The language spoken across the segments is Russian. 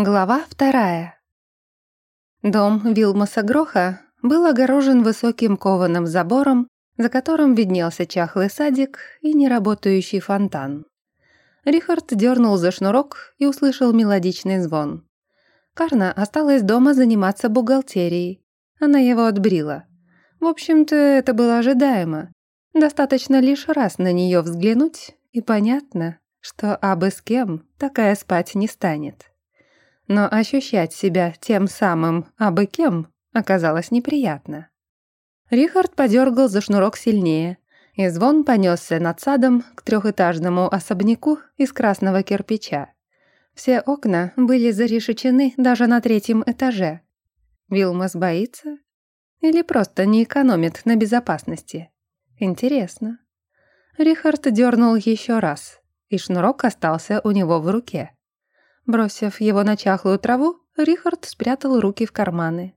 Глава вторая. Дом Вилмаса Гроха был огорожен высоким кованым забором, за которым виднелся чахлый садик и неработающий фонтан. Рихард дернул за шнурок и услышал мелодичный звон. Карна осталась дома заниматься бухгалтерией. Она его отбрила. В общем-то, это было ожидаемо. Достаточно лишь раз на нее взглянуть, и понятно, что абы с кем такая спать не станет но ощущать себя тем самым абы кем оказалось неприятно. Рихард подергал за шнурок сильнее, и звон понесся над садом к трехэтажному особняку из красного кирпича. Все окна были зарешечены даже на третьем этаже. Вилмас боится? Или просто не экономит на безопасности? Интересно. Рихард дернул еще раз, и шнурок остался у него в руке. Бросив его на чахлую траву, Рихард спрятал руки в карманы.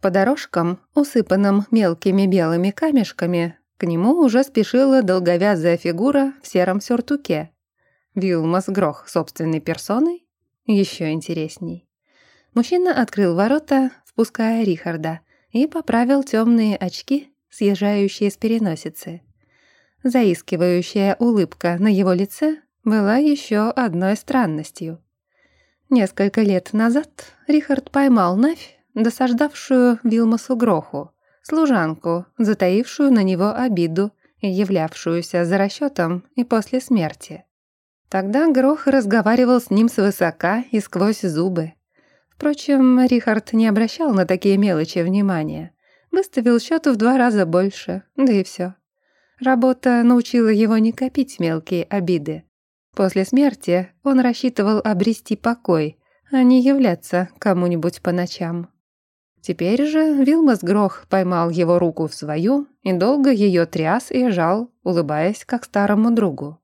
По дорожкам, усыпанным мелкими белыми камешками, к нему уже спешила долговязая фигура в сером сюртуке. Вилмас Грох собственной персоной? Еще интересней. Мужчина открыл ворота, впуская Рихарда, и поправил темные очки, съезжающие с переносицы. Заискивающая улыбка на его лице была еще одной странностью. Несколько лет назад Рихард поймал Навь, досаждавшую Вилмасу Гроху, служанку, затаившую на него обиду и являвшуюся за расчетом и после смерти. Тогда Грох разговаривал с ним свысока и сквозь зубы. Впрочем, Рихард не обращал на такие мелочи внимания. Выставил счет в два раза больше, да и все. Работа научила его не копить мелкие обиды, После смерти он рассчитывал обрести покой, а не являться кому-нибудь по ночам. Теперь же Вилмас Грох поймал его руку в свою и долго ее тряс и жал, улыбаясь как старому другу.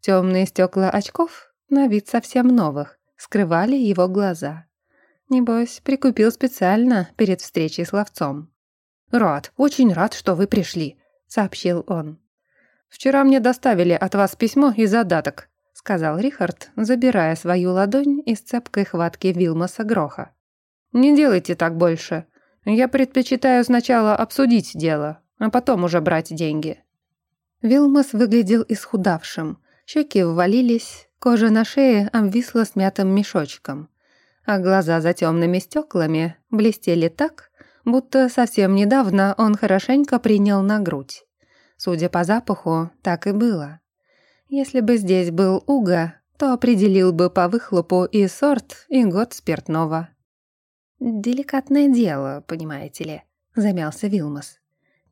Темные стекла очков, на вид совсем новых, скрывали его глаза. Небось, прикупил специально перед встречей с ловцом. «Рад, очень рад, что вы пришли», — сообщил он. «Вчера мне доставили от вас письмо и задаток сказал Рихард, забирая свою ладонь из цепкой хватки Вилмаса Гроха. «Не делайте так больше. Я предпочитаю сначала обсудить дело, а потом уже брать деньги». Вилмас выглядел исхудавшим, щеки ввалились, кожа на шее обвисла смятым мешочком, а глаза за темными стеклами блестели так, будто совсем недавно он хорошенько принял на грудь. Судя по запаху, так и было. Если бы здесь был Уга, то определил бы по выхлопу и сорт, и год спиртного. «Деликатное дело, понимаете ли», — замялся Вилмас.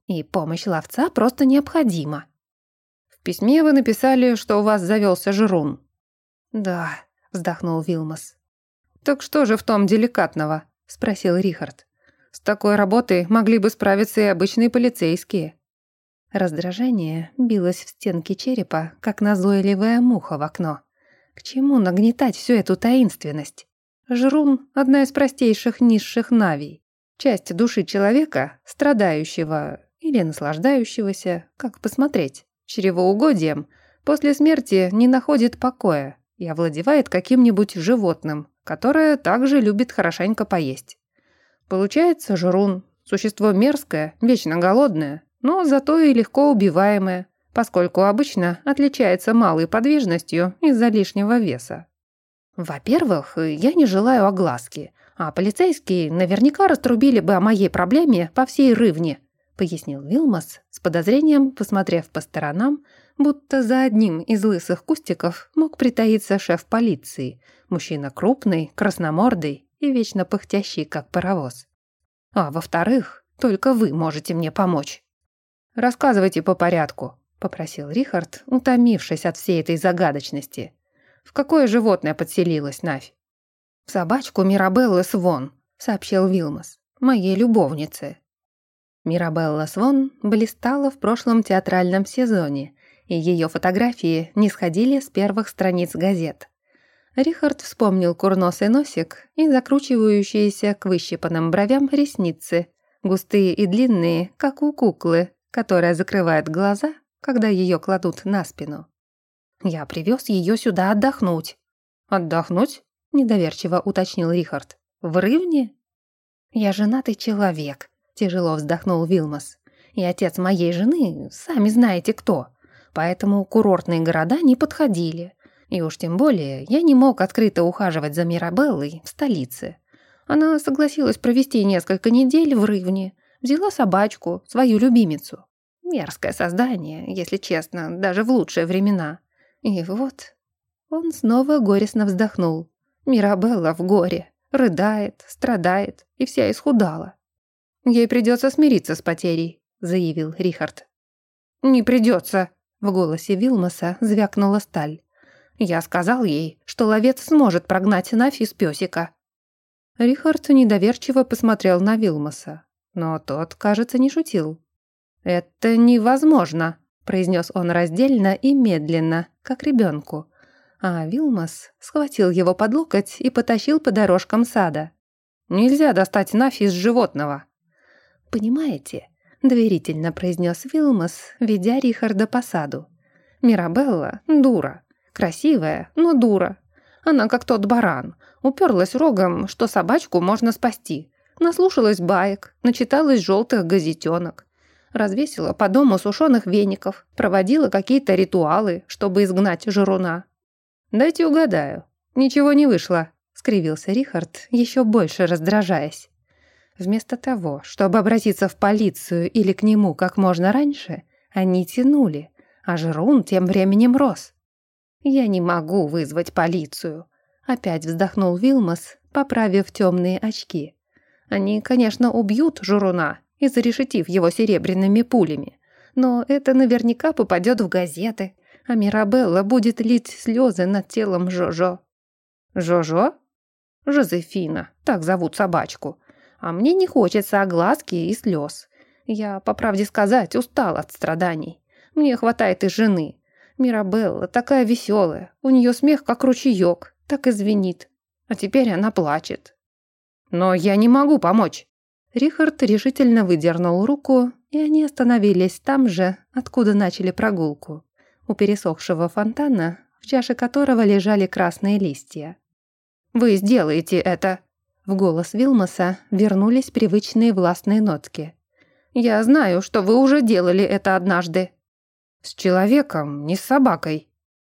«И помощь ловца просто необходима». «В письме вы написали, что у вас завелся жрун». «Да», — вздохнул Вилмас. «Так что же в том деликатного?» — спросил Рихард. «С такой работой могли бы справиться и обычные полицейские». Раздражение билось в стенки черепа, как назойливая муха в окно. К чему нагнетать всю эту таинственность? Жрун – одна из простейших низших навий. Часть души человека, страдающего или наслаждающегося, как посмотреть, чревоугодием, после смерти не находит покоя и овладевает каким-нибудь животным, которое также любит хорошенько поесть. Получается жрун – существо мерзкое, вечно голодное, но зато и легко убиваемое, поскольку обычно отличается малой подвижностью из-за лишнего веса. Во-первых, я не желаю огласки, а полицейские наверняка раструбили бы о моей проблеме по всей рывне, пояснил Вилмас с подозрением, посмотрев по сторонам, будто за одним из лысых кустиков мог притаиться шеф полиции, мужчина крупный, красномордый и вечно пыхтящий, как паровоз. А во-вторых, только вы можете мне помочь. «Рассказывайте по порядку», — попросил Рихард, утомившись от всей этой загадочности. «В какое животное подселилась Навь?» «В собачку Мирабеллы Свон», — сообщил Вилмас, — «моей любовнице». Мирабелла Свон блистала в прошлом театральном сезоне, и ее фотографии не сходили с первых страниц газет. Рихард вспомнил курносый носик и закручивающиеся к выщипанным бровям ресницы, густые и длинные, как у куклы, которая закрывает глаза, когда ее кладут на спину. Я привез ее сюда отдохнуть. Отдохнуть? недоверчиво уточнил Рихард. «В Рывне?» «Я женатый человек», — тяжело вздохнул Вилмас. «И отец моей жены, сами знаете кто. Поэтому курортные города не подходили. И уж тем более я не мог открыто ухаживать за Мирабеллой в столице. Она согласилась провести несколько недель в Рывне, взяла собачку, свою любимицу. Мерзкое создание, если честно, даже в лучшие времена. И вот он снова горестно вздохнул. Мирабелла в горе, рыдает, страдает и вся исхудала. «Ей придется смириться с потерей», — заявил Рихард. «Не придется», — в голосе Вилмаса звякнула сталь. «Я сказал ей, что ловец сможет прогнать Нафи с пёсика». Рихард недоверчиво посмотрел на Вилмаса, но тот, кажется, не шутил. «Это невозможно», — произнес он раздельно и медленно, как ребенку а Вилмас схватил его под локоть и потащил по дорожкам сада. «Нельзя достать Нафи из животного». «Понимаете?» — доверительно произнес Вилмас, ведя Рихарда по саду. «Мирабелла — дура. Красивая, но дура. Она как тот баран. Уперлась рогом, что собачку можно спасти. Наслушалась баек, начиталась желтых газетенок. Развесила по дому сушеных веников, проводила какие-то ритуалы, чтобы изгнать жируна. «Дайте угадаю. Ничего не вышло», — скривился Рихард, еще больше раздражаясь. Вместо того, чтобы обратиться в полицию или к нему как можно раньше, они тянули, а Жерун тем временем рос. «Я не могу вызвать полицию», — опять вздохнул Вилмас, поправив темные очки. «Они, конечно, убьют Журуна, изрешетив его серебряными пулями, но это наверняка попадет в газеты, а Мирабелла будет лить слезы над телом Жожо. Жожо? Жозефина, так зовут собачку. А мне не хочется огласки и слез. Я, по правде сказать, устал от страданий. Мне хватает и жены. Мирабелла такая веселая, у нее смех как ручеек, так и звенит. А теперь она плачет. Но я не могу помочь. Рихард решительно выдернул руку, и они остановились там же, откуда начали прогулку у пересохшего фонтана, в чаше которого лежали красные листья. «Вы сделаете это!» В голос Вилмоса вернулись привычные властные нотки. «Я знаю, что вы уже делали это однажды». «С человеком, не с собакой.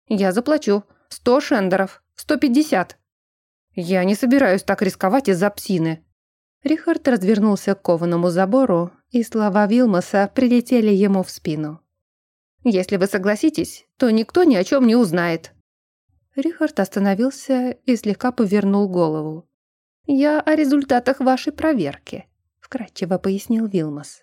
Я заплачу. Сто шендеров. Сто пятьдесят». «Я не собираюсь так рисковать из-за псины». Рихард развернулся к кованому забору, и слова Вилмоса прилетели ему в спину. Если вы согласитесь, то никто ни о чем не узнает». Рихард остановился и слегка повернул голову. «Я о результатах вашей проверки», — вкратчиво пояснил Вилмас.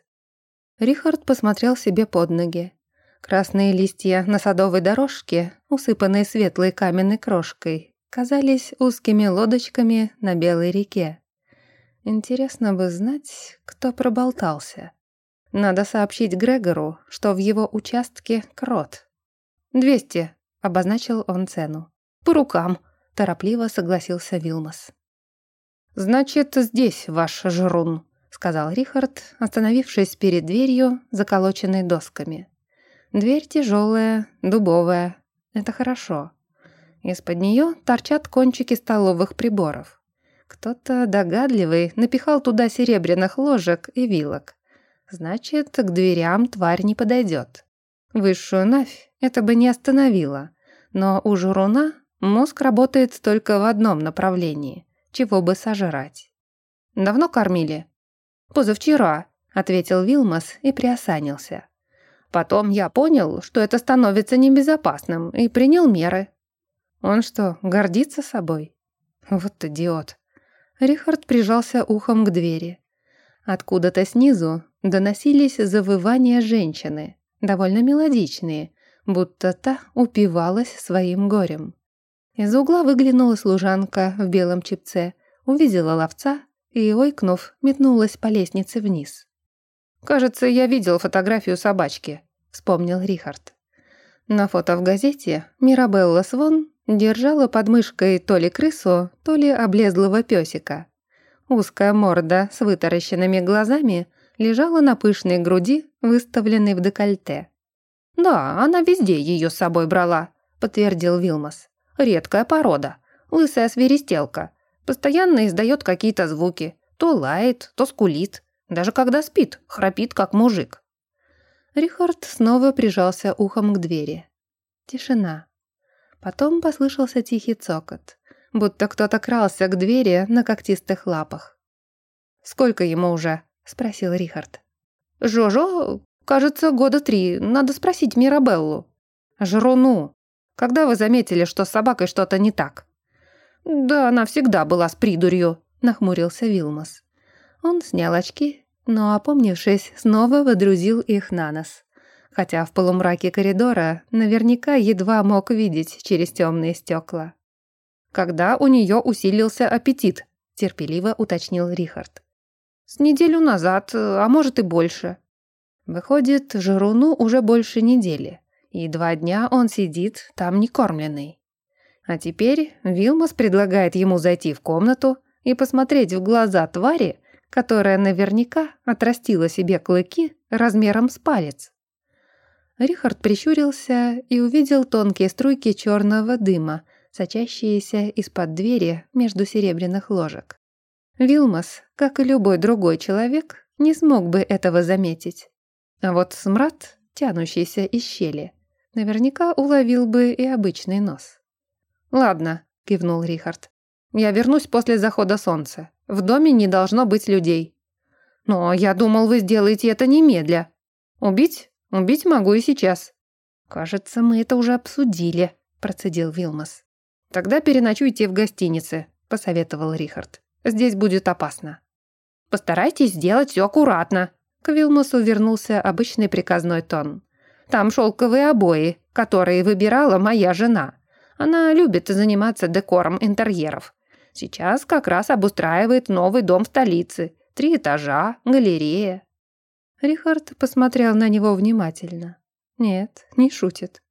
Рихард посмотрел себе под ноги. Красные листья на садовой дорожке, усыпанные светлой каменной крошкой, казались узкими лодочками на белой реке. Интересно бы знать, кто проболтался. Надо сообщить Грегору, что в его участке крот. «Двести», — обозначил он цену. «По рукам», — торопливо согласился Вилмас. «Значит, здесь ваш жрун», — сказал Рихард, остановившись перед дверью, заколоченной досками. Дверь тяжелая, дубовая. Это хорошо. Из-под нее торчат кончики столовых приборов. Кто-то догадливый напихал туда серебряных ложек и вилок. Значит, к дверям тварь не подойдет. Высшую Навь это бы не остановило, но у журуна мозг работает только в одном направлении, чего бы сожрать. «Давно кормили?» «Позавчера», — ответил Вилмас и приосанился. «Потом я понял, что это становится небезопасным, и принял меры». «Он что, гордится собой?» «Вот идиот». Рихард прижался ухом к двери. Откуда-то снизу доносились завывания женщины, довольно мелодичные, будто та упивалась своим горем. Из угла выглянула служанка в белом чепце, увидела ловца и, ойкнув, метнулась по лестнице вниз. «Кажется, я видел фотографию собачки», — вспомнил Рихард. На фото в газете Мирабелла Свон держала под мышкой то ли крысу, то ли облезлого песика. Узкая морда с вытаращенными глазами лежала на пышной груди, выставленной в декольте. «Да, она везде ее с собой брала», — подтвердил Вилмас. «Редкая порода. Лысая свиристелка. Постоянно издает какие-то звуки. То лает, то скулит. Даже когда спит, храпит, как мужик. Рихард снова прижался ухом к двери. Тишина. Потом послышался тихий цокот, будто кто-то крался к двери на когтистых лапах. «Сколько ему уже?» — спросил Рихард. «Жожо, кажется, года три. Надо спросить Мирабеллу». «Жруну. Когда вы заметили, что с собакой что-то не так?» «Да она всегда была с придурью», — нахмурился Вилмос. Он снял очки, но, опомнившись, снова водрузил их на нос. Хотя в полумраке коридора наверняка едва мог видеть через темные стекла. «Когда у нее усилился аппетит», — терпеливо уточнил Рихард. «С неделю назад, а может и больше». Выходит, Жируну уже больше недели, и два дня он сидит там некормленный. А теперь Вилмас предлагает ему зайти в комнату и посмотреть в глаза твари, которая наверняка отрастила себе клыки размером с палец. Рихард прищурился и увидел тонкие струйки черного дыма, сочащиеся из-под двери между серебряных ложек. Вилмас, как и любой другой человек, не смог бы этого заметить. А вот смрад, тянущийся из щели, наверняка уловил бы и обычный нос. «Ладно», — кивнул Рихард. «Я вернусь после захода солнца. В доме не должно быть людей. Но я думал, вы сделаете это немедля. Убить? Убить могу и сейчас. Кажется, мы это уже обсудили, процедил Вилмас. Тогда переночуйте в гостинице, посоветовал Рихард. Здесь будет опасно. Постарайтесь сделать все аккуратно. К Вилмасу вернулся обычный приказной тон. Там шелковые обои, которые выбирала моя жена. Она любит заниматься декором интерьеров. Сейчас как раз обустраивает новый дом в столице. Три этажа, галерея. Рихард посмотрел на него внимательно. Нет, не шутит.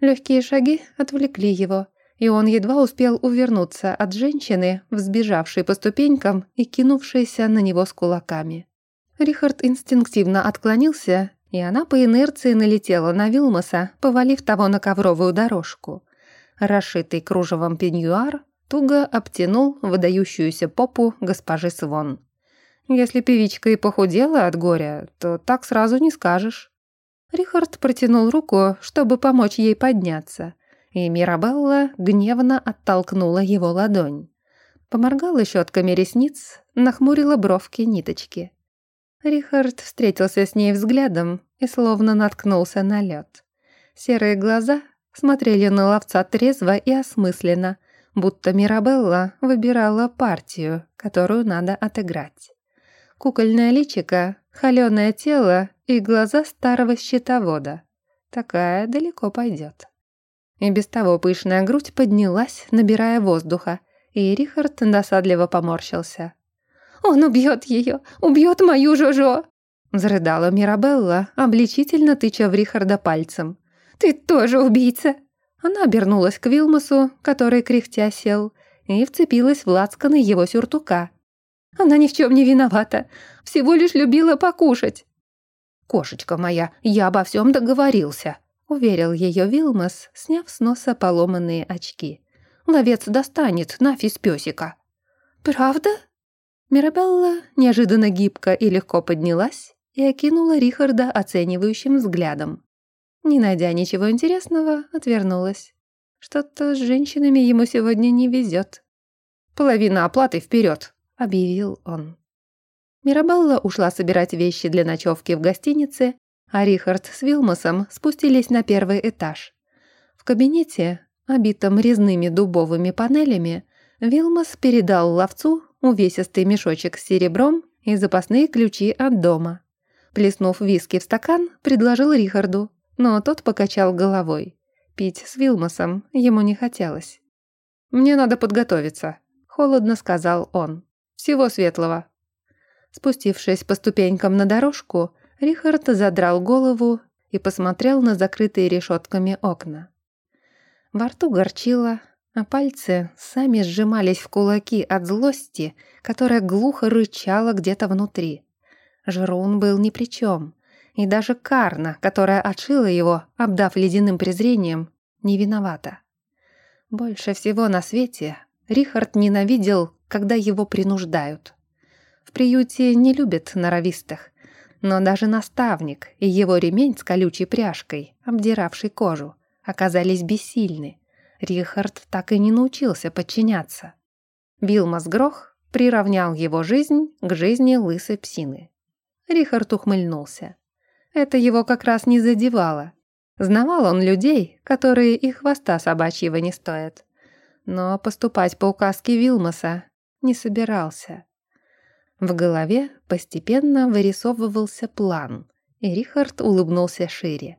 Легкие шаги отвлекли его, и он едва успел увернуться от женщины, взбежавшей по ступенькам и кинувшейся на него с кулаками. Рихард инстинктивно отклонился, и она по инерции налетела на Вилмоса, повалив того на ковровую дорожку. Расшитый кружевом пеньюар туго обтянул выдающуюся попу госпожи Свон. Если певичка и похудела от горя, то так сразу не скажешь. Рихард протянул руку, чтобы помочь ей подняться, и Мирабелла гневно оттолкнула его ладонь. Поморгала щетками ресниц, нахмурила бровки ниточки. Рихард встретился с ней взглядом и словно наткнулся на лед. Серые глаза смотрели на ловца трезво и осмысленно, будто Мирабелла выбирала партию, которую надо отыграть. Кукольное личико, холёное тело и глаза старого счетовода. Такая далеко пойдет. И без того пышная грудь поднялась, набирая воздуха, и Рихард досадливо поморщился. «Он убьет ее! Убьет мою Жожо!» Зарыдала Мирабелла, обличительно тыча в Рихарда пальцем. «Ты тоже убийца!» Она обернулась к Вилмасу, который кряхтя сел, и вцепилась в лацканы его сюртука. «Она ни в чем не виновата, всего лишь любила покушать». «Кошечка моя, я обо всем договорился», — уверил ее Вилмас, сняв с носа поломанные очки. «Ловец достанет нафис песика». «Правда?» Мирабелла неожиданно гибко и легко поднялась и окинула Рихарда оценивающим взглядом. Не найдя ничего интересного, отвернулась. Что-то с женщинами ему сегодня не везет. «Половина оплаты вперед, объявил он. Мирабелла ушла собирать вещи для ночевки в гостинице, а Рихард с Вилмосом спустились на первый этаж. В кабинете, обитом резными дубовыми панелями, Вилмос передал ловцу увесистый мешочек с серебром и запасные ключи от дома. Плеснув виски в стакан, предложил Рихарду но тот покачал головой. Пить с Вилмосом ему не хотелось. «Мне надо подготовиться», — холодно сказал он. «Всего светлого». Спустившись по ступенькам на дорожку, Рихард задрал голову и посмотрел на закрытые решетками окна. Во рту горчило, а пальцы сами сжимались в кулаки от злости, которая глухо рычала где-то внутри. Жрун был ни при чем. И даже Карна, которая отшила его, обдав ледяным презрением, не виновата. Больше всего на свете Рихард ненавидел, когда его принуждают. В приюте не любят норовистых, но даже наставник и его ремень с колючей пряжкой, обдиравший кожу, оказались бессильны. Рихард так и не научился подчиняться. Вилмас Грох приравнял его жизнь к жизни лысой псины. Рихард ухмыльнулся. Это его как раз не задевало. Знавал он людей, которые и хвоста собачьего не стоят. Но поступать по указке Вилмаса не собирался. В голове постепенно вырисовывался план, и Рихард улыбнулся шире.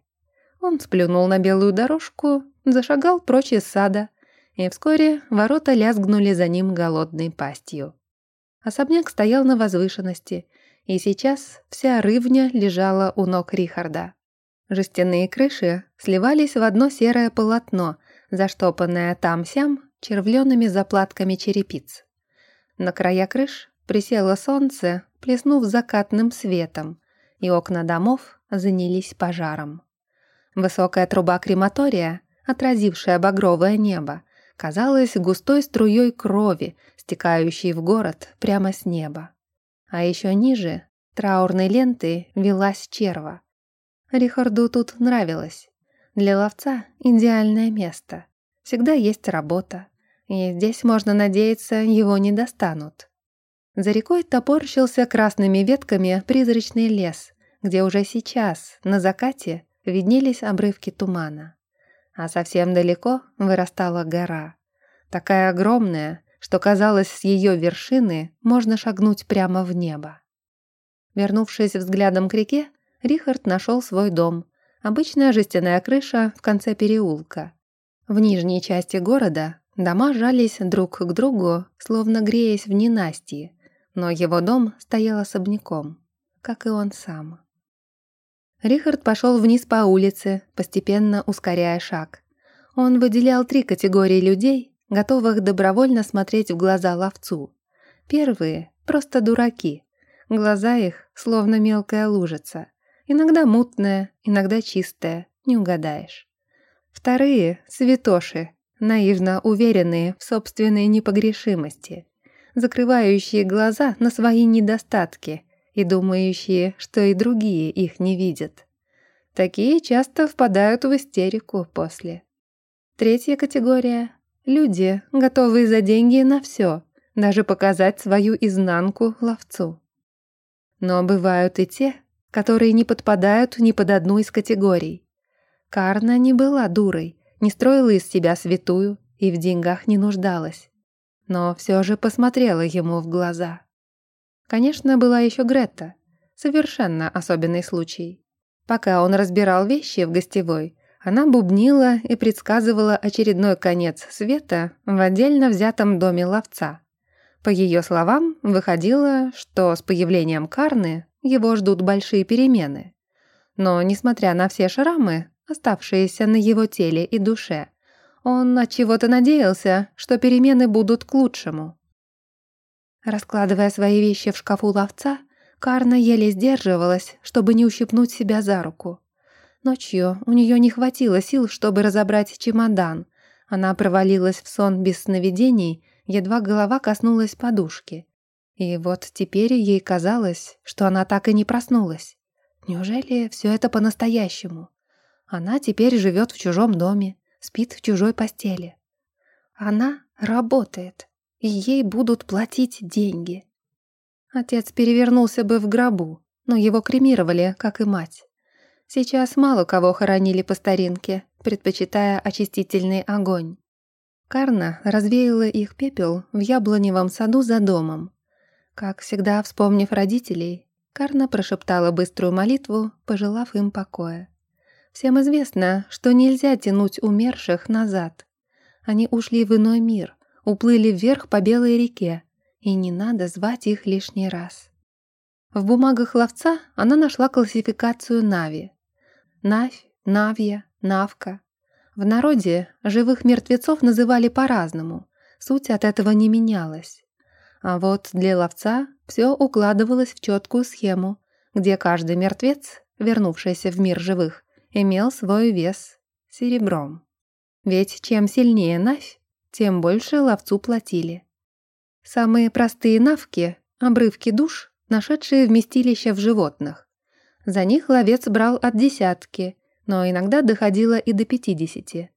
Он сплюнул на белую дорожку, зашагал прочь из сада, и вскоре ворота лязгнули за ним голодной пастью. Особняк стоял на возвышенности, и сейчас вся рывня лежала у ног Рихарда. Жестяные крыши сливались в одно серое полотно, заштопанное там-сям червленными заплатками черепиц. На края крыш присело солнце, плеснув закатным светом, и окна домов занялись пожаром. Высокая труба крематория, отразившая багровое небо, казалась густой струей крови, стекающей в город прямо с неба. А еще ниже траурной лентой велась черва. Рихарду тут нравилось. Для ловца идеальное место. Всегда есть работа. И здесь, можно надеяться, его не достанут. За рекой топорщился красными ветками призрачный лес, где уже сейчас, на закате, виднелись обрывки тумана. А совсем далеко вырастала гора. Такая огромная, что казалось, с ее вершины можно шагнуть прямо в небо. Вернувшись взглядом к реке, Рихард нашел свой дом. Обычная жестяная крыша в конце переулка. В нижней части города дома жались друг к другу, словно греясь в ненастье, но его дом стоял особняком, как и он сам. Рихард пошел вниз по улице, постепенно ускоряя шаг. Он выделял три категории людей, готовых добровольно смотреть в глаза ловцу. Первые — просто дураки. Глаза их словно мелкая лужица. Иногда мутная, иногда чистая, не угадаешь. Вторые — святоши, наивно уверенные в собственной непогрешимости, закрывающие глаза на свои недостатки и думающие, что и другие их не видят. Такие часто впадают в истерику после. Третья категория — люди, готовые за деньги на все, даже показать свою изнанку ловцу. Но бывают и те, которые не подпадают ни под одну из категорий. Карна не была дурой, не строила из себя святую и в деньгах не нуждалась. Но все же посмотрела ему в глаза. Конечно, была еще Гретта. Совершенно особенный случай. Пока он разбирал вещи в гостевой, она бубнила и предсказывала очередной конец света в отдельно взятом доме ловца. По ее словам, выходило, что с появлением Карны его ждут большие перемены. Но, несмотря на все шрамы, оставшиеся на его теле и душе, он от чего-то надеялся, что перемены будут к лучшему. Раскладывая свои вещи в шкафу ловца, Карна еле сдерживалась, чтобы не ущипнуть себя за руку. Ночью у нее не хватило сил, чтобы разобрать чемодан. Она провалилась в сон без сновидений, едва голова коснулась подушки. И вот теперь ей казалось, что она так и не проснулась. Неужели все это по-настоящему? Она теперь живет в чужом доме, спит в чужой постели. Она работает, и ей будут платить деньги. Отец перевернулся бы в гробу, но его кремировали, как и мать. Сейчас мало кого хоронили по старинке, предпочитая очистительный огонь. Карна развеяла их пепел в яблоневом саду за домом, как всегда, вспомнив родителей, Карна прошептала быструю молитву, пожелав им покоя. Всем известно, что нельзя тянуть умерших назад. Они ушли в иной мир, уплыли вверх по белой реке, и не надо звать их лишний раз. В бумагах ловца она нашла классификацию Нави. Навь, Навья, Навка. В народе живых мертвецов называли по-разному, суть от этого не менялась. А вот для ловца все укладывалось в четкую схему, где каждый мертвец, вернувшийся в мир живых, имел свой вес серебром. Ведь чем сильнее Навь, тем больше ловцу платили. Самые простые навки – обрывки душ, нашедшие вместилище в животных. За них ловец брал от десятки, но иногда доходило и до пятидесяти.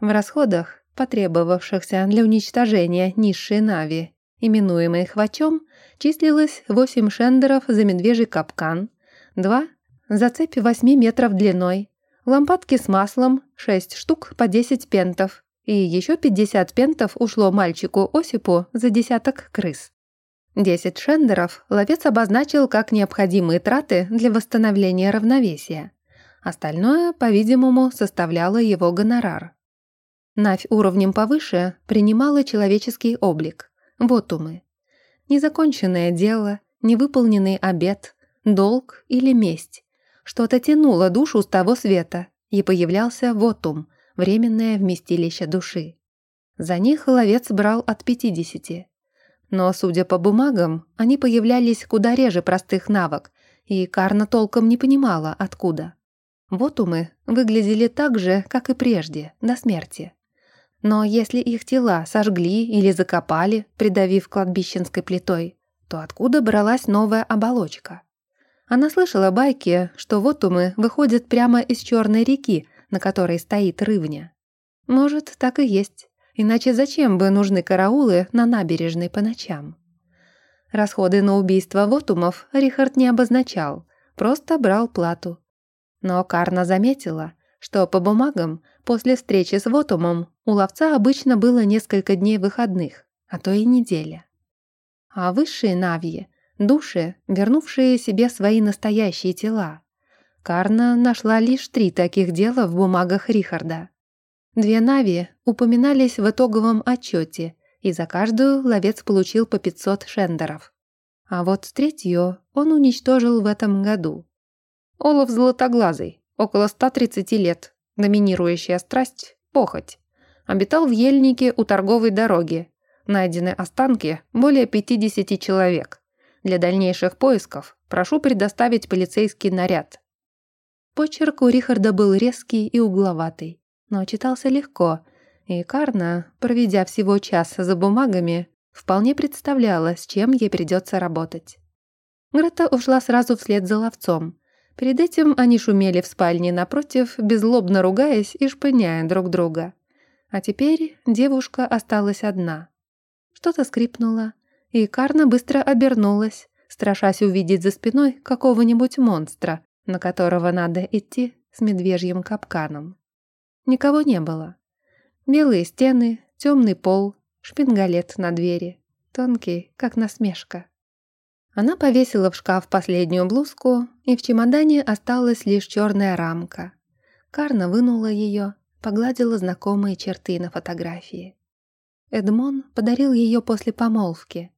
В расходах, потребовавшихся для уничтожения низшей нави, именуемой хвачом, числилось 8 шендеров за медвежий капкан, 2 за цепь 8 метров длиной, лампадки с маслом 6 штук по 10 пентов, и еще 50 пентов ушло мальчику Осипу за десяток крыс. 10 шендеров ловец обозначил как необходимые траты для восстановления равновесия. Остальное, по-видимому, составляло его гонорар. Навь уровнем повыше принимала человеческий облик. Вот умы. Незаконченное дело, невыполненный обет, долг или месть. Что-то тянуло душу с того света, и появлялся вотум, временное вместилище души. За них ловец брал от пятидесяти. Но, судя по бумагам, они появлялись куда реже простых навок, и Карна толком не понимала, откуда. Вотумы выглядели так же, как и прежде, до смерти. Но если их тела сожгли или закопали, придавив кладбищенской плитой, то откуда бралась новая оболочка? Она слышала байки, что вотумы выходят прямо из черной реки, на которой стоит рывня. Может, так и есть. Иначе зачем бы нужны караулы на набережной по ночам? Расходы на убийство вотумов Рихард не обозначал, просто брал плату. Но Карна заметила, что по бумагам после встречи с вотумом у ловца обычно было несколько дней выходных, а то и неделя. А высшие навьи — души, вернувшие себе свои настоящие тела. Карна нашла лишь три таких дела в бумагах Рихарда. Две Нави упоминались в итоговом отчете, и за каждую ловец получил по 500 шендеров. А вот третью он уничтожил в этом году. Олаф Золотоглазый, около 130 лет, доминирующая страсть – похоть. Обитал в ельнике у торговой дороги. Найдены останки более 50 человек. Для дальнейших поисков прошу предоставить полицейский наряд. Почерк у Рихарда был резкий и угловатый но читался легко, и Карна, проведя всего час за бумагами, вполне представляла, с чем ей придется работать. Грета ушла сразу вслед за ловцом. Перед этим они шумели в спальне напротив, беззлобно ругаясь и шпыняя друг друга. А теперь девушка осталась одна. Что-то скрипнуло, и Карна быстро обернулась, страшась увидеть за спиной какого-нибудь монстра, на которого надо идти с медвежьим капканом. Никого не было. Белые стены, темный пол, шпингалет на двери, тонкий, как насмешка. Она повесила в шкаф последнюю блузку, и в чемодане осталась лишь черная рамка. Карна вынула ее, погладила знакомые черты на фотографии. Эдмон подарил ее после помолвки.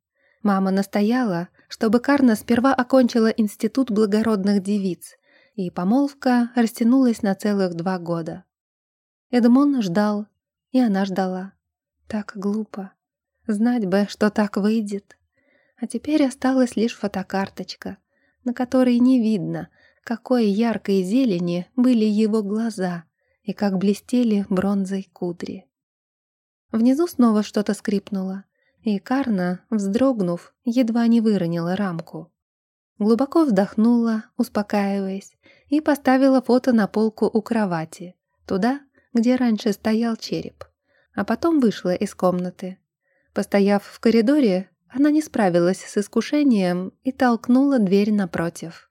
Мама настояла, чтобы Карна сперва окончила институт благородных девиц, и помолвка растянулась на целых два года. Эдмон ждал, и она ждала. Так глупо. Знать бы, что так выйдет. А теперь осталась лишь фотокарточка, на которой не видно, какой яркой зелени были его глаза и как блестели бронзой кудри. Внизу снова что-то скрипнуло, и Карна, вздрогнув, едва не выронила рамку. Глубоко вздохнула, успокаиваясь, и поставила фото на полку у кровати, туда, где раньше стоял череп, а потом вышла из комнаты. Постояв в коридоре, она не справилась с искушением и толкнула дверь напротив.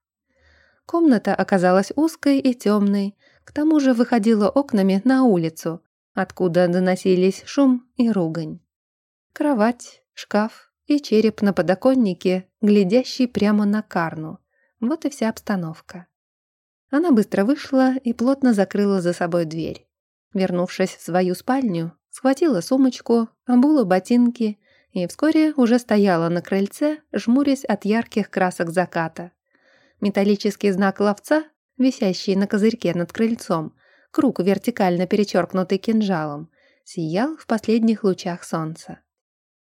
Комната оказалась узкой и темной, к тому же выходила окнами на улицу, откуда доносились шум и ругань. Кровать, шкаф и череп на подоконнике, глядящий прямо на Карну. Вот и вся обстановка. Она быстро вышла и плотно закрыла за собой дверь. Вернувшись в свою спальню, схватила сумочку, обула ботинки и вскоре уже стояла на крыльце, жмурясь от ярких красок заката. Металлический знак ловца, висящий на козырьке над крыльцом, круг вертикально перечеркнутый кинжалом, сиял в последних лучах солнца.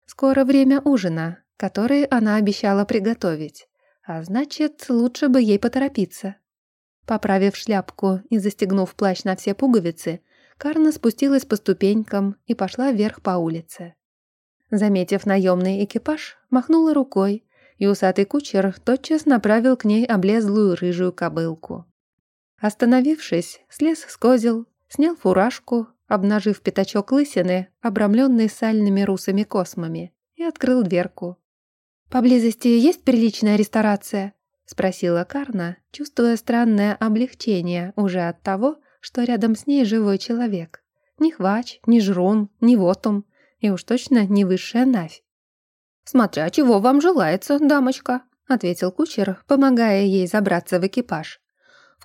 Скоро время ужина, который она обещала приготовить, а значит, лучше бы ей поторопиться. Поправив шляпку и застегнув плащ на все пуговицы, Карна спустилась по ступенькам и пошла вверх по улице. Заметив наемный экипаж, махнула рукой, и усатый кучер тотчас направил к ней облезлую рыжую кобылку. Остановившись, слез с козел, снял фуражку, обнажив пятачок лысины, обрамленный сальными русыми космами, и открыл дверку. «Поблизости есть приличная ресторация?» — спросила Карна, чувствуя странное облегчение уже от того, что рядом с ней живой человек. Ни хвач, ни жрун, ни вотум, и уж точно не высшая навь. «Смотря чего вам желается, дамочка», — ответил кучер, помогая ей забраться в экипаж.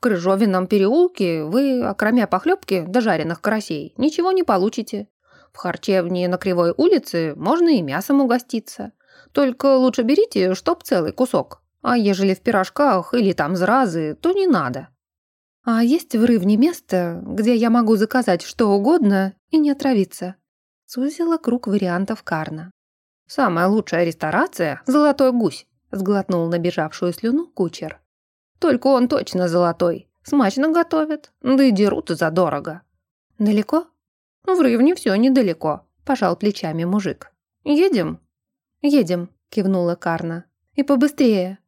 «В Крыжовином переулке вы, окромя похлебки до жареных карасей, ничего не получите. В харчевне на Кривой улице можно и мясом угоститься. Только лучше берите, чтоб целый кусок. А ежели в пирожках или там зразы, то не надо». «А есть в Рывне место, где я могу заказать что угодно и не отравиться?» Сузила круг вариантов Карна. «Самая лучшая ресторация — золотой гусь», — сглотнул набежавшую слюну кучер. «Только он точно золотой. Смачно готовят, да и дерут задорого». «Далеко?» «В Рывне все недалеко», — пожал плечами мужик. «Едем?» «Едем», — кивнула Карна. «И побыстрее,